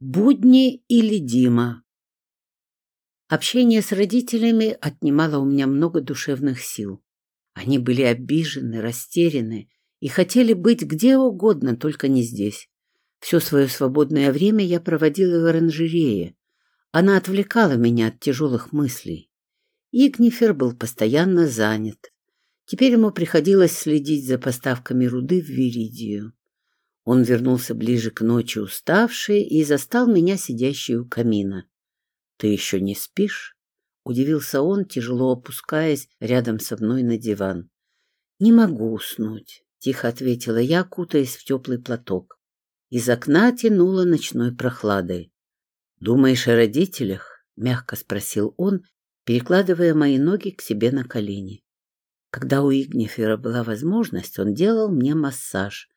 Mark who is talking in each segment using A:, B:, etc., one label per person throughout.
A: Будни или Дима. Общение с родителями отнимало у меня много душевных сил. Они были обижены, растеряны и хотели быть где угодно, только не здесь. Все свое свободное время я проводила в оранжерее. Она отвлекала меня от тяжелых мыслей. Игнифер был постоянно занят. Теперь ему приходилось следить за поставками руды в Виридию. Он вернулся ближе к ночи уставший и застал меня сидящей у камина. — Ты еще не спишь? — удивился он, тяжело опускаясь рядом со мной на диван. — Не могу уснуть, — тихо ответила я, кутаясь в теплый платок. Из окна тянуло ночной прохладой. — Думаешь о родителях? — мягко спросил он, перекладывая мои ноги к себе на колени. Когда у Игнифера была возможность, он делал мне массаж,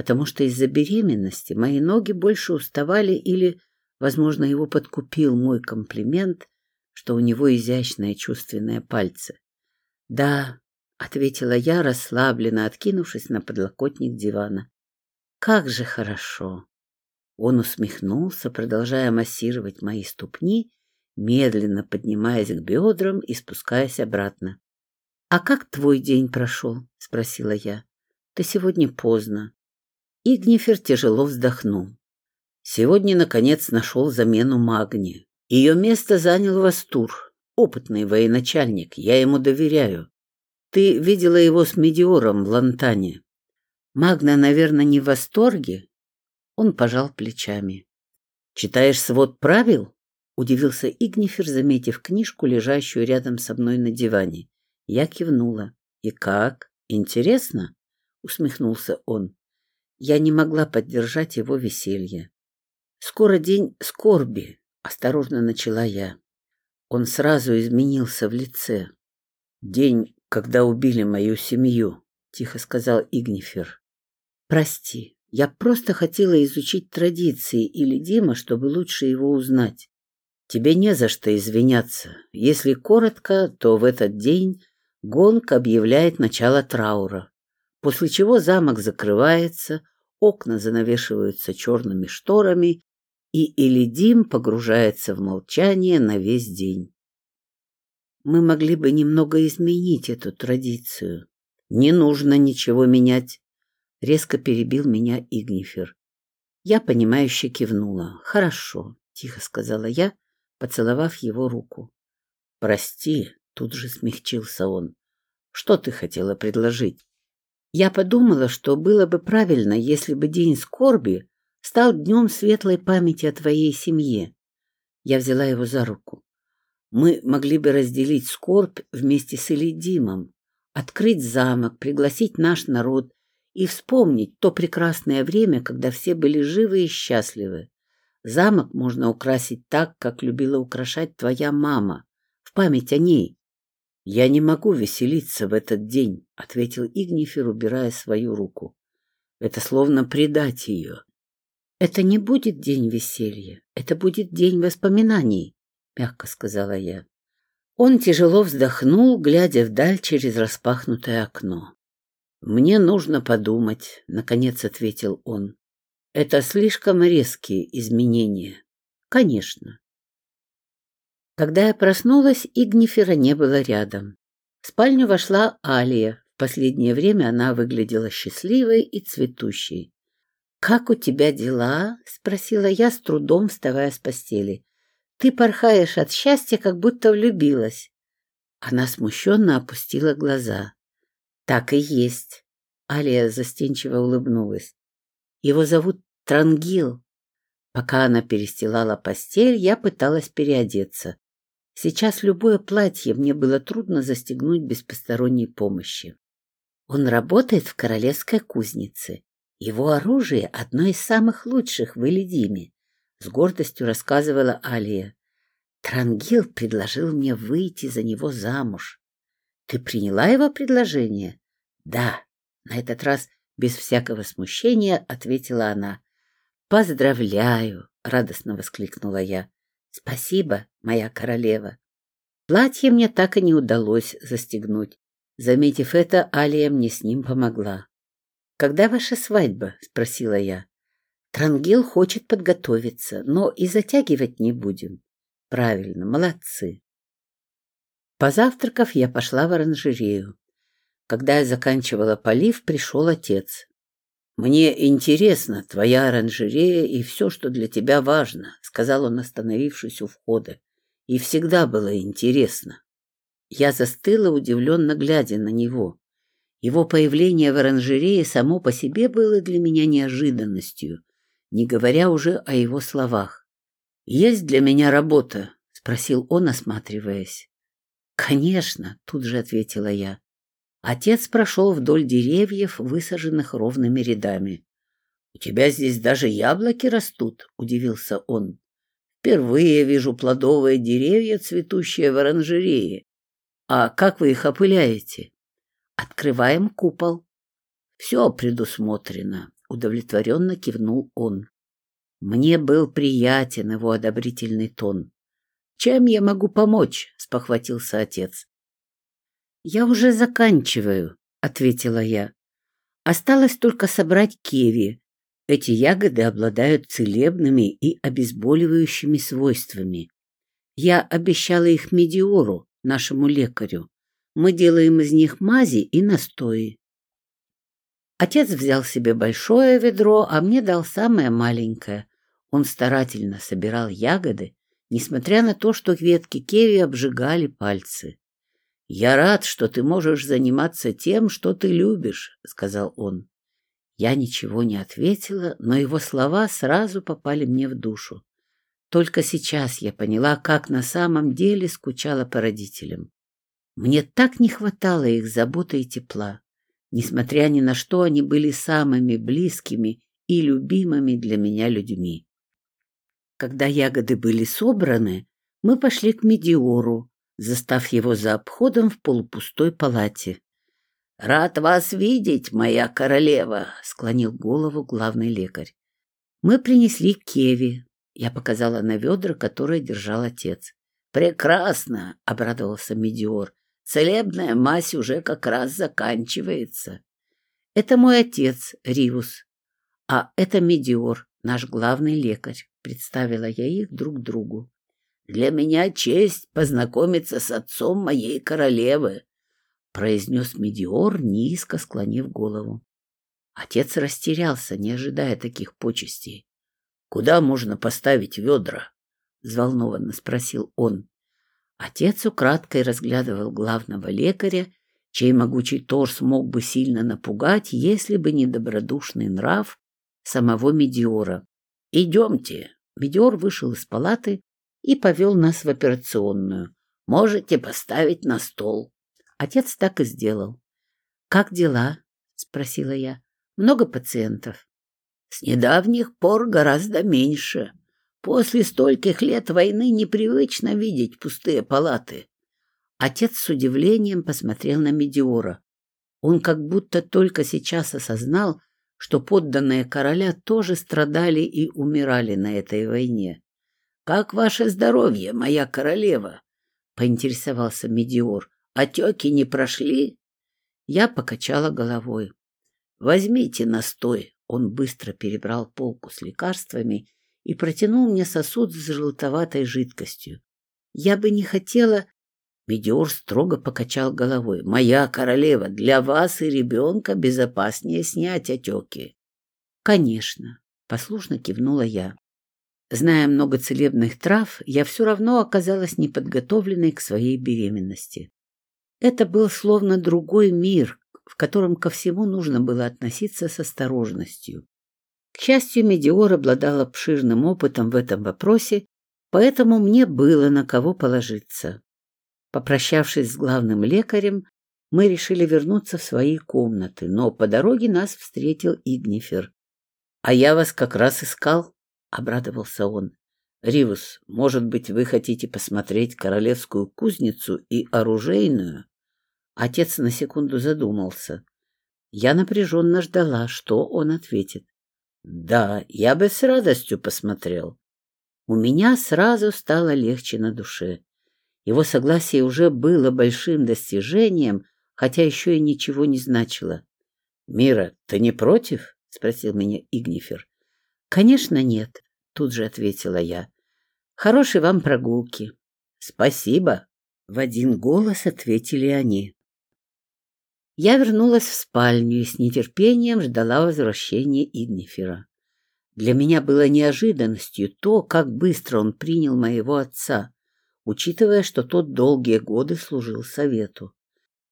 A: потому что из-за беременности мои ноги больше уставали или, возможно, его подкупил мой комплимент, что у него изящные чувственные пальцы. «Да», — ответила я, расслабленно откинувшись на подлокотник дивана. «Как же хорошо!» Он усмехнулся, продолжая массировать мои ступни, медленно поднимаясь к бедрам и спускаясь обратно. «А как твой день прошел?» — спросила я. «Ты сегодня поздно. Игнифер тяжело вздохнул. Сегодня, наконец, нашел замену магния. Ее место занял Вастур, опытный военачальник, я ему доверяю. Ты видела его с Медиором в Лантане. Магна, наверное, не в восторге? Он пожал плечами. Читаешь свод правил? Удивился Игнифер, заметив книжку, лежащую рядом со мной на диване. Я кивнула. И как? Интересно? Усмехнулся он. Я не могла поддержать его веселье. «Скоро день скорби», — осторожно начала я. Он сразу изменился в лице. «День, когда убили мою семью», — тихо сказал Игнифер. «Прости, я просто хотела изучить традиции или Дима, чтобы лучше его узнать. Тебе не за что извиняться. Если коротко, то в этот день гонг объявляет начало траура, после чего замок закрывается, окна занавешиваются черными шторами, и Элидим погружается в молчание на весь день. Мы могли бы немного изменить эту традицию. Не нужно ничего менять, — резко перебил меня Игнифер. Я, понимающе кивнула. Хорошо, — тихо сказала я, поцеловав его руку. Прости, — тут же смягчился он. Что ты хотела предложить? Я подумала, что было бы правильно, если бы день скорби стал днем светлой памяти о твоей семье. Я взяла его за руку. Мы могли бы разделить скорбь вместе с Элидимом, открыть замок, пригласить наш народ и вспомнить то прекрасное время, когда все были живы и счастливы. Замок можно украсить так, как любила украшать твоя мама, в память о ней. «Я не могу веселиться в этот день», — ответил Игнифер, убирая свою руку. «Это словно предать ее». «Это не будет день веселья, это будет день воспоминаний», — мягко сказала я. Он тяжело вздохнул, глядя вдаль через распахнутое окно. «Мне нужно подумать», — наконец ответил он. «Это слишком резкие изменения». «Конечно. Когда я проснулась, Игнифера не было рядом. В спальню вошла Алия. В последнее время она выглядела счастливой и цветущей. «Как у тебя дела?» — спросила я, с трудом вставая с постели. «Ты порхаешь от счастья, как будто влюбилась». Она смущенно опустила глаза. «Так и есть», — Алия застенчиво улыбнулась. «Его зовут Трангил». Пока она перестилала постель, я пыталась переодеться. Сейчас любое платье мне было трудно застегнуть без посторонней помощи. Он работает в королевской кузнице. Его оружие — одно из самых лучших в Элидиме, — с гордостью рассказывала Алия. Трангил предложил мне выйти за него замуж. Ты приняла его предложение? Да, на этот раз без всякого смущения ответила она. Поздравляю, радостно воскликнула я. Спасибо, моя королева. Платье мне так и не удалось застегнуть. Заметив это, Алия мне с ним помогла. «Когда ваша свадьба?» — спросила я. Трангел хочет подготовиться, но и затягивать не будем. Правильно, молодцы. Позавтракав, я пошла в оранжерею. Когда я заканчивала полив, пришел отец. «Мне интересно твоя оранжерея и все, что для тебя важно», — сказал он, остановившись у входа. «И всегда было интересно». Я застыла, удивленно глядя на него. Его появление в оранжерее само по себе было для меня неожиданностью, не говоря уже о его словах. «Есть для меня работа?» — спросил он, осматриваясь. «Конечно», — тут же ответила я. Отец прошел вдоль деревьев, высаженных ровными рядами. — У тебя здесь даже яблоки растут, — удивился он. — Впервые вижу плодовые деревья, цветущие в оранжерее. А как вы их опыляете? — Открываем купол. — Все предусмотрено, — удовлетворенно кивнул он. Мне был приятен его одобрительный тон. — Чем я могу помочь? — спохватился отец. «Я уже заканчиваю», — ответила я. «Осталось только собрать кеви. Эти ягоды обладают целебными и обезболивающими свойствами. Я обещала их Медиору, нашему лекарю. Мы делаем из них мази и настои». Отец взял себе большое ведро, а мне дал самое маленькое. Он старательно собирал ягоды, несмотря на то, что ветки кеви обжигали пальцы. «Я рад, что ты можешь заниматься тем, что ты любишь», — сказал он. Я ничего не ответила, но его слова сразу попали мне в душу. Только сейчас я поняла, как на самом деле скучала по родителям. Мне так не хватало их заботы и тепла. Несмотря ни на что, они были самыми близкими и любимыми для меня людьми. Когда ягоды были собраны, мы пошли к Медиору, застав его за обходом в полупустой палате. «Рад вас видеть, моя королева!» — склонил голову главный лекарь. «Мы принесли кеви», — я показала на ведра, которые держал отец. «Прекрасно!» — обрадовался Медиор. «Целебная мазь уже как раз заканчивается». «Это мой отец, Ривус, а это Медиор, наш главный лекарь», — представила я их друг другу. Для меня честь познакомиться с отцом моей королевы, произнес Медиор, низко склонив голову. Отец растерялся, не ожидая таких почестей. Куда можно поставить ведра? взволнованно спросил он. Отец украдкой разглядывал главного лекаря, чей могучий торс мог бы сильно напугать, если бы не добродушный нрав самого Медиора. «Идемте!» Медиор вышел из палаты и повел нас в операционную. Можете поставить на стол. Отец так и сделал. «Как дела?» — спросила я. «Много пациентов?» «С недавних пор гораздо меньше. После стольких лет войны непривычно видеть пустые палаты». Отец с удивлением посмотрел на Медиора. Он как будто только сейчас осознал, что подданные короля тоже страдали и умирали на этой войне. «Как ваше здоровье, моя королева?» — поинтересовался Медиор. «Отеки не прошли?» Я покачала головой. «Возьмите настой». Он быстро перебрал полку с лекарствами и протянул мне сосуд с желтоватой жидкостью. Я бы не хотела... Медиор строго покачал головой. «Моя королева, для вас и ребенка безопаснее снять отеки». «Конечно», — послушно кивнула я. Зная много целебных трав, я все равно оказалась неподготовленной к своей беременности. Это был словно другой мир, в котором ко всему нужно было относиться с осторожностью. К счастью, Медиор обладал обширным опытом в этом вопросе, поэтому мне было на кого положиться. Попрощавшись с главным лекарем, мы решили вернуться в свои комнаты, но по дороге нас встретил Игнифер. — А я вас как раз искал, — обрадовался он. «Ривус, может быть, вы хотите посмотреть королевскую кузницу и оружейную?» Отец на секунду задумался. Я напряженно ждала, что он ответит. «Да, я бы с радостью посмотрел». У меня сразу стало легче на душе. Его согласие уже было большим достижением, хотя еще и ничего не значило. «Мира, ты не против?» — спросил меня Игнифер. Конечно, нет, тут же ответила я. Хорошей вам прогулки. Спасибо, в один голос ответили они. Я вернулась в спальню и с нетерпением ждала возвращения Игнифера. Для меня было неожиданностью то, как быстро он принял моего отца, учитывая, что тот долгие годы служил совету.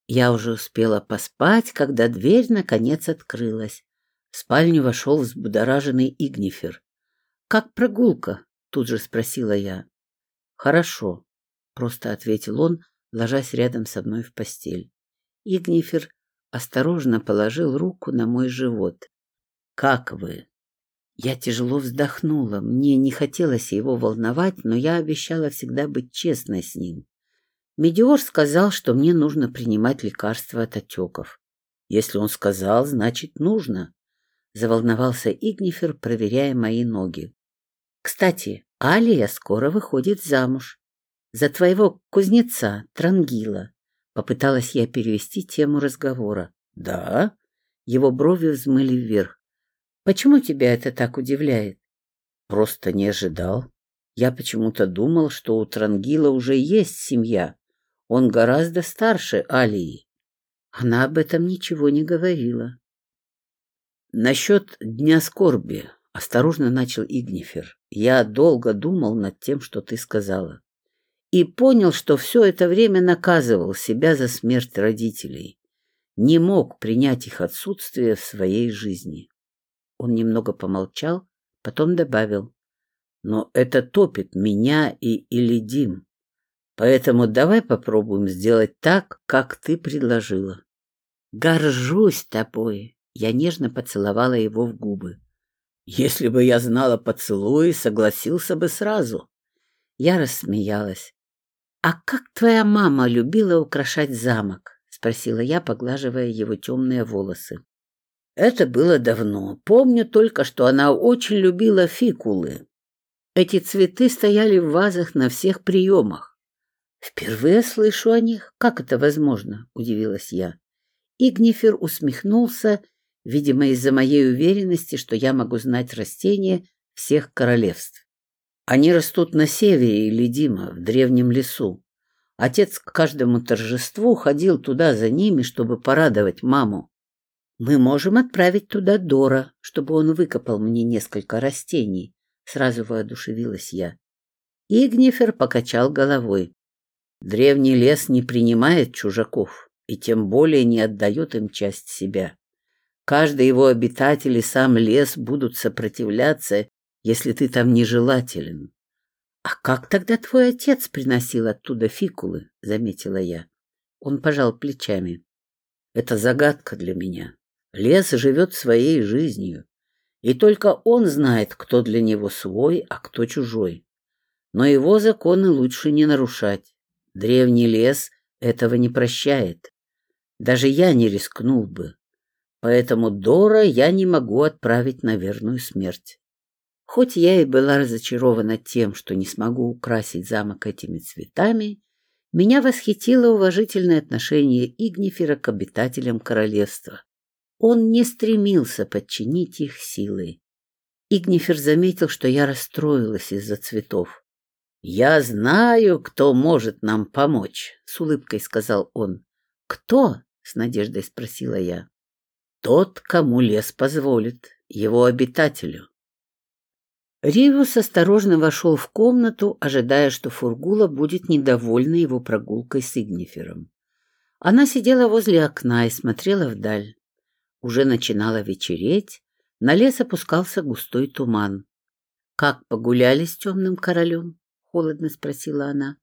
A: Я уже успела поспать, когда дверь наконец открылась. В спальню вошел взбудораженный Игнифер. «Как прогулка?» — тут же спросила я. «Хорошо», — просто ответил он, ложась рядом со мной в постель. Игнифер осторожно положил руку на мой живот. «Как вы?» Я тяжело вздохнула. Мне не хотелось его волновать, но я обещала всегда быть честной с ним. Медиор сказал, что мне нужно принимать лекарства от отеков. Если он сказал, значит, нужно. Заволновался Игнифер, проверяя мои ноги. Кстати, Алия скоро выходит замуж. За твоего кузнеца, Трангила. Попыталась я перевести тему разговора. Да? Его брови взмыли вверх. Почему тебя это так удивляет? Просто не ожидал. Я почему-то думал, что у Трангила уже есть семья. Он гораздо старше Алии. Она об этом ничего не говорила. Насчет Дня скорби, осторожно начал Игнифер. Я долго думал над тем, что ты сказала. И понял, что все это время наказывал себя за смерть родителей. Не мог принять их отсутствие в своей жизни. Он немного помолчал, потом добавил. Но это топит меня и Илидим. Поэтому давай попробуем сделать так, как ты предложила. Горжусь тобой. Я нежно поцеловала его в губы. Если бы я знала поцелуи, согласился бы сразу. Я рассмеялась. «А как твоя мама любила украшать замок?» — спросила я, поглаживая его темные волосы. Это было давно. Помню только, что она очень любила фикулы. Эти цветы стояли в вазах на всех приемах. «Впервые слышу о них. Как это возможно?» — удивилась я. Игнифер усмехнулся, видимо, из-за моей уверенности, что я могу знать растения всех королевств. Они растут на севере или Дима, в древнем лесу. Отец к каждому торжеству ходил туда за ними, чтобы порадовать маму. Мы можем отправить туда Дора, чтобы он выкопал мне несколько растений. Сразу воодушевилась я. Игнифер покачал головой. Древний лес не принимает чужаков и тем более не отдает им часть себя. Каждый его обитатель и сам лес будут сопротивляться, если ты там нежелателен. — А как тогда твой отец приносил оттуда фикулы? — заметила я. Он пожал плечами. — Это загадка для меня. Лес живет своей жизнью, и только он знает, кто для него свой, а кто чужой. Но его законы лучше не нарушать. Древний лес этого не прощает. Даже я не рискнул бы. Поэтому Дора я не могу отправить на верную смерть. Хоть я и была разочарована тем, что не смогу украсить замок этими цветами, меня восхитило уважительное отношение Игнифера к обитателям королевства. Он не стремился подчинить их силой. Игнифер заметил, что я расстроилась из-за цветов. «Я знаю, кто может нам помочь», — с улыбкой сказал он. «Кто?» — с надеждой спросила я. «Тот, кому лес позволит, его обитателю». Ривус осторожно вошел в комнату, ожидая, что Фургула будет недовольна его прогулкой с Игнифером. Она сидела возле окна и смотрела вдаль. Уже начинало вечереть, на лес опускался густой туман. «Как погуляли с темным королем?» — холодно спросила она.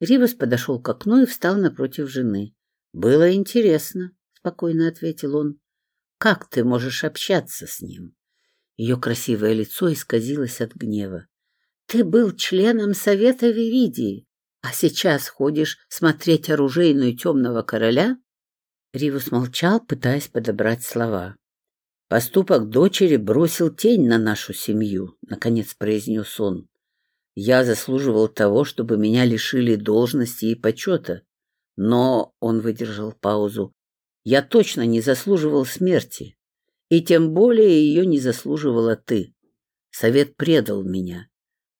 A: Ривас подошел к окну и встал напротив жены. «Было интересно», — спокойно ответил он. «Как ты можешь общаться с ним?» Ее красивое лицо исказилось от гнева. «Ты был членом Совета Веридии, а сейчас ходишь смотреть оружейную темного короля?» Ривус молчал, пытаясь подобрать слова. «Поступок дочери бросил тень на нашу семью», — наконец произнес он. «Я заслуживал того, чтобы меня лишили должности и почета. Но, — он выдержал паузу, — я точно не заслуживал смерти, и тем более ее не заслуживала ты. Совет предал меня.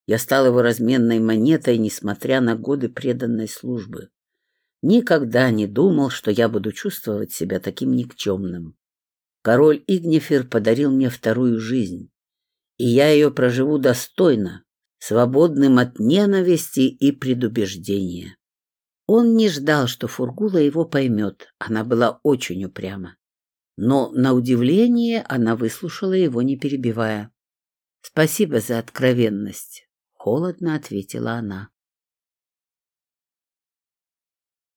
A: Я стал его разменной монетой, несмотря на годы преданной службы. Никогда не думал, что я буду чувствовать себя таким никчемным. Король Игнифер подарил мне вторую жизнь, и я ее проживу достойно, свободным от ненависти и предубеждения. Он не ждал, что Фургула его поймет, она была очень упряма. Но, на удивление, она выслушала его, не перебивая. «Спасибо за откровенность», — холодно ответила она.